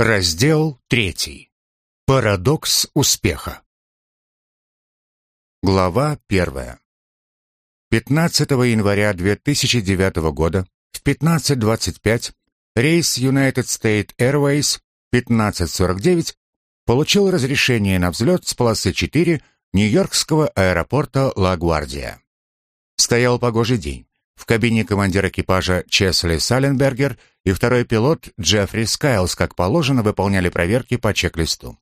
Раздел третий. Парадокс успеха. Глава первая. 15 января 2009 года в 15.25 рейс United States Airways 1549 получил разрешение на взлет с полосы 4 Нью-Йоркского аэропорта Ла-Гвардия. Стоял погожий день. В кабине командир экипажа Чесли Саленбергер и второй пилот Джеффри Скайлс, как положено, выполняли проверки по чек-листу.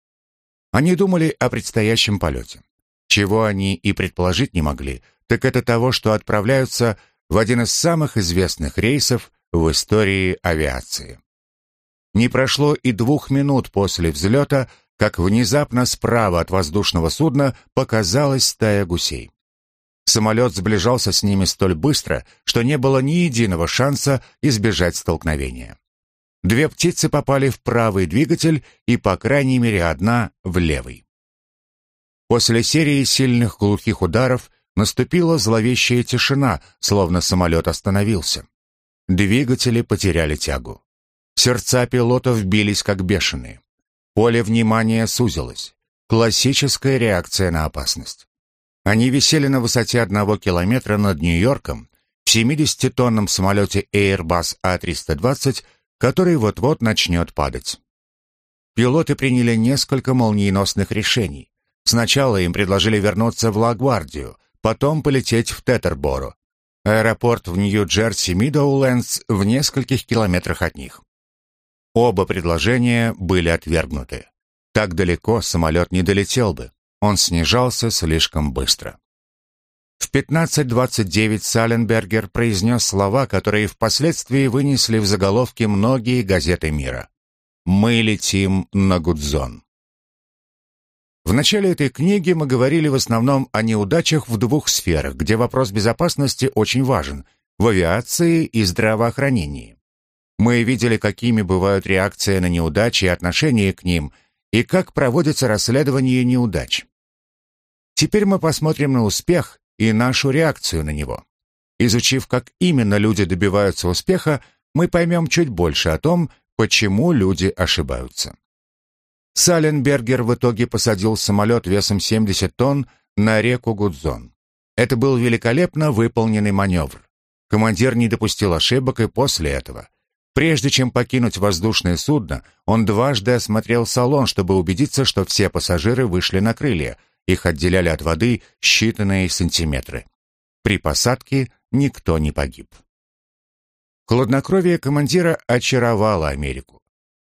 Они думали о предстоящем полете. Чего они и предположить не могли, так это того, что отправляются в один из самых известных рейсов в истории авиации. Не прошло и двух минут после взлета, как внезапно справа от воздушного судна показалась стая гусей. Самолет сближался с ними столь быстро, что не было ни единого шанса избежать столкновения. Две птицы попали в правый двигатель и, по крайней мере, одна в левый. После серии сильных глухих ударов наступила зловещая тишина, словно самолет остановился. Двигатели потеряли тягу. Сердца пилотов бились как бешеные. Поле внимания сузилось. Классическая реакция на опасность. Они висели на высоте одного километра над Нью-Йорком в 70-тонном самолете Airbus A320, который вот-вот начнет падать. Пилоты приняли несколько молниеносных решений. Сначала им предложили вернуться в Лагвардию, потом полететь в Тетерборо, аэропорт в Нью-Джерси Мидоулендс в нескольких километрах от них. Оба предложения были отвергнуты. Так далеко самолет не долетел бы. Он снижался слишком быстро. В 15.29 Саленбергер произнес слова, которые впоследствии вынесли в заголовки многие газеты мира. «Мы летим на Гудзон». В начале этой книги мы говорили в основном о неудачах в двух сферах, где вопрос безопасности очень важен – в авиации и здравоохранении. Мы видели, какими бывают реакции на неудачи и отношение к ним, и как проводится расследование неудач. Теперь мы посмотрим на успех и нашу реакцию на него. Изучив, как именно люди добиваются успеха, мы поймем чуть больше о том, почему люди ошибаются. Саленбергер в итоге посадил самолет весом 70 тонн на реку Гудзон. Это был великолепно выполненный маневр. Командир не допустил ошибок и после этого. Прежде чем покинуть воздушное судно, он дважды осмотрел салон, чтобы убедиться, что все пассажиры вышли на крылья, их отделяли от воды считанные сантиметры. При посадке никто не погиб. Хладнокровие командира очаровало Америку.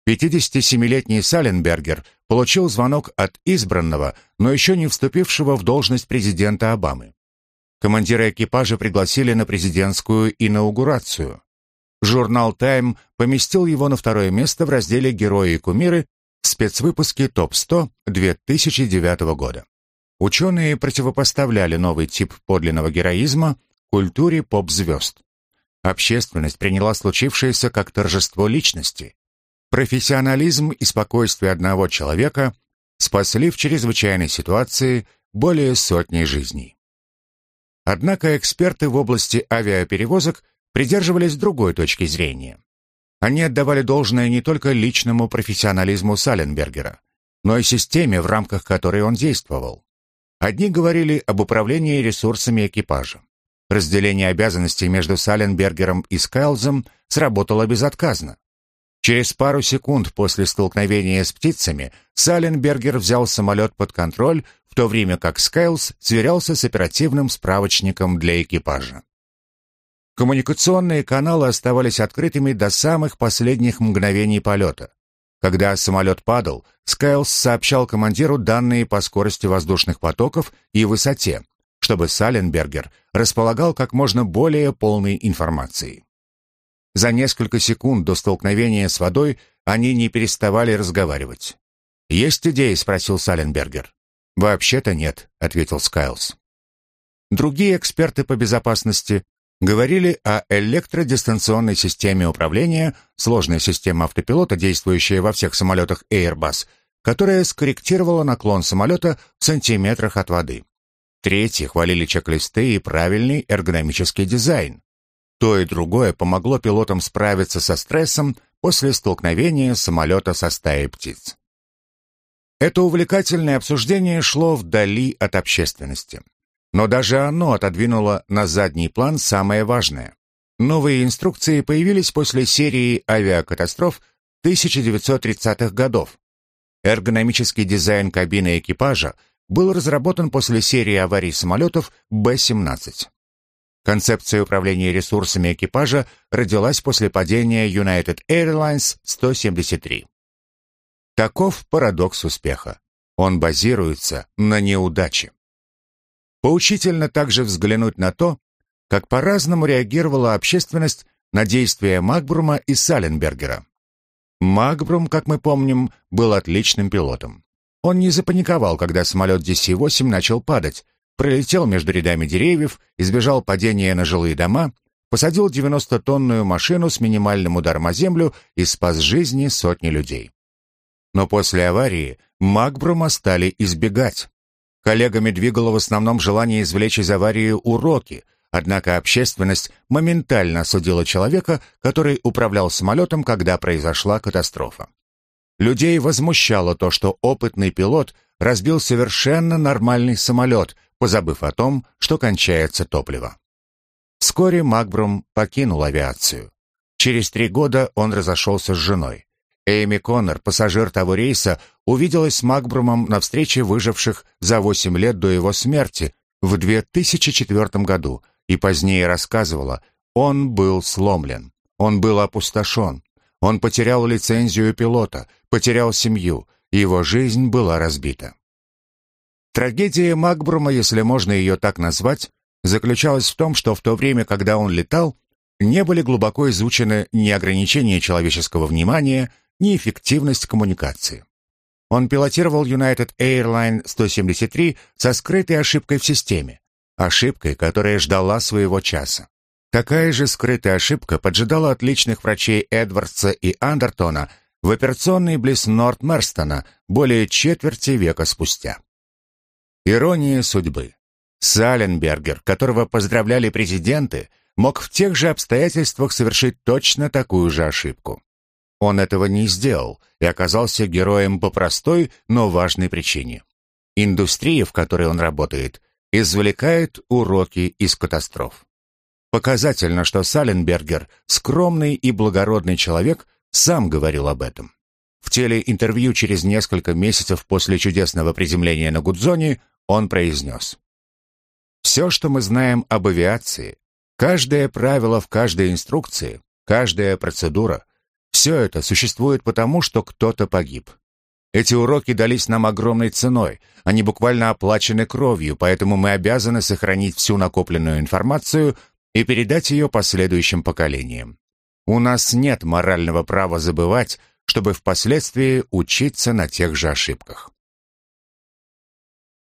57-летний Саленбергер получил звонок от избранного, но еще не вступившего в должность президента Обамы. Командира экипажа пригласили на президентскую инаугурацию. Журнал «Тайм» поместил его на второе место в разделе «Герои и кумиры» в спецвыпуске «Топ-100» 2009 года. Ученые противопоставляли новый тип подлинного героизма культуре поп-звезд. Общественность приняла случившееся как торжество личности. Профессионализм и спокойствие одного человека спасли в чрезвычайной ситуации более сотни жизней. Однако эксперты в области авиаперевозок придерживались другой точки зрения. Они отдавали должное не только личному профессионализму Саленбергера, но и системе, в рамках которой он действовал. Одни говорили об управлении ресурсами экипажа. Разделение обязанностей между Саленбергером и Скайлзом сработало безотказно. Через пару секунд после столкновения с птицами Саленбергер взял самолет под контроль, в то время как Скайлз сверялся с оперативным справочником для экипажа. Коммуникационные каналы оставались открытыми до самых последних мгновений полета. Когда самолет падал, Скайлс сообщал командиру данные по скорости воздушных потоков и высоте, чтобы Саленбергер располагал как можно более полной информацией. За несколько секунд до столкновения с водой они не переставали разговаривать. «Есть идеи?» — спросил Саленбергер. «Вообще-то нет», — ответил Скайлс. Другие эксперты по безопасности говорили о электродистанционной системе управления, сложная система автопилота, действующая во всех самолетах Airbus, которая скорректировала наклон самолета в сантиметрах от воды. Третьи хвалили чек-листы и правильный эргономический дизайн. То и другое помогло пилотам справиться со стрессом после столкновения самолета со стаей птиц. Это увлекательное обсуждение шло вдали от общественности. Но даже оно отодвинуло на задний план самое важное. Новые инструкции появились после серии авиакатастроф 1930-х годов. Эргономический дизайн кабины экипажа был разработан после серии аварий самолетов Б-17. Концепция управления ресурсами экипажа родилась после падения United Airlines 173. Таков парадокс успеха. Он базируется на неудаче. Поучительно также взглянуть на то, как по-разному реагировала общественность на действия Макбрума и Саленбергера. Макбрум, как мы помним, был отличным пилотом. Он не запаниковал, когда самолет DC-8 начал падать, пролетел между рядами деревьев, избежал падения на жилые дома, посадил 90-тонную машину с минимальным ударом о землю и спас жизни сотни людей. Но после аварии Макбрума стали избегать. Коллегами двигало в основном желание извлечь из аварии уроки, однако общественность моментально осудила человека, который управлял самолетом, когда произошла катастрофа. Людей возмущало то, что опытный пилот разбил совершенно нормальный самолет, позабыв о том, что кончается топливо. Вскоре Макбрум покинул авиацию. Через три года он разошелся с женой. Эми Коннор, пассажир того рейса, увиделась с Макбрумом на встрече выживших за 8 лет до его смерти в 2004 году и позднее рассказывала, он был сломлен, он был опустошен, он потерял лицензию пилота, потерял семью, его жизнь была разбита. Трагедия Макбрума, если можно ее так назвать, заключалась в том, что в то время, когда он летал, не были глубоко изучены ни ограничения человеческого внимания, ни эффективность коммуникации. Он пилотировал United Airline 173 со скрытой ошибкой в системе, ошибкой, которая ждала своего часа. Такая же скрытая ошибка поджидала отличных врачей Эдвардса и Андертона в операционной близ Норт-Мерстона более четверти века спустя. Ирония судьбы. Саленбергер, которого поздравляли президенты, мог в тех же обстоятельствах совершить точно такую же ошибку. Он этого не сделал и оказался героем по простой, но важной причине. Индустрия, в которой он работает, извлекает уроки из катастроф. Показательно, что Саленбергер, скромный и благородный человек, сам говорил об этом. В телеинтервью через несколько месяцев после чудесного приземления на Гудзоне он произнес. «Все, что мы знаем об авиации, каждое правило в каждой инструкции, каждая процедура, все это существует потому, что кто-то погиб. Эти уроки дались нам огромной ценой, они буквально оплачены кровью, поэтому мы обязаны сохранить всю накопленную информацию и передать ее последующим поколениям. У нас нет морального права забывать, чтобы впоследствии учиться на тех же ошибках.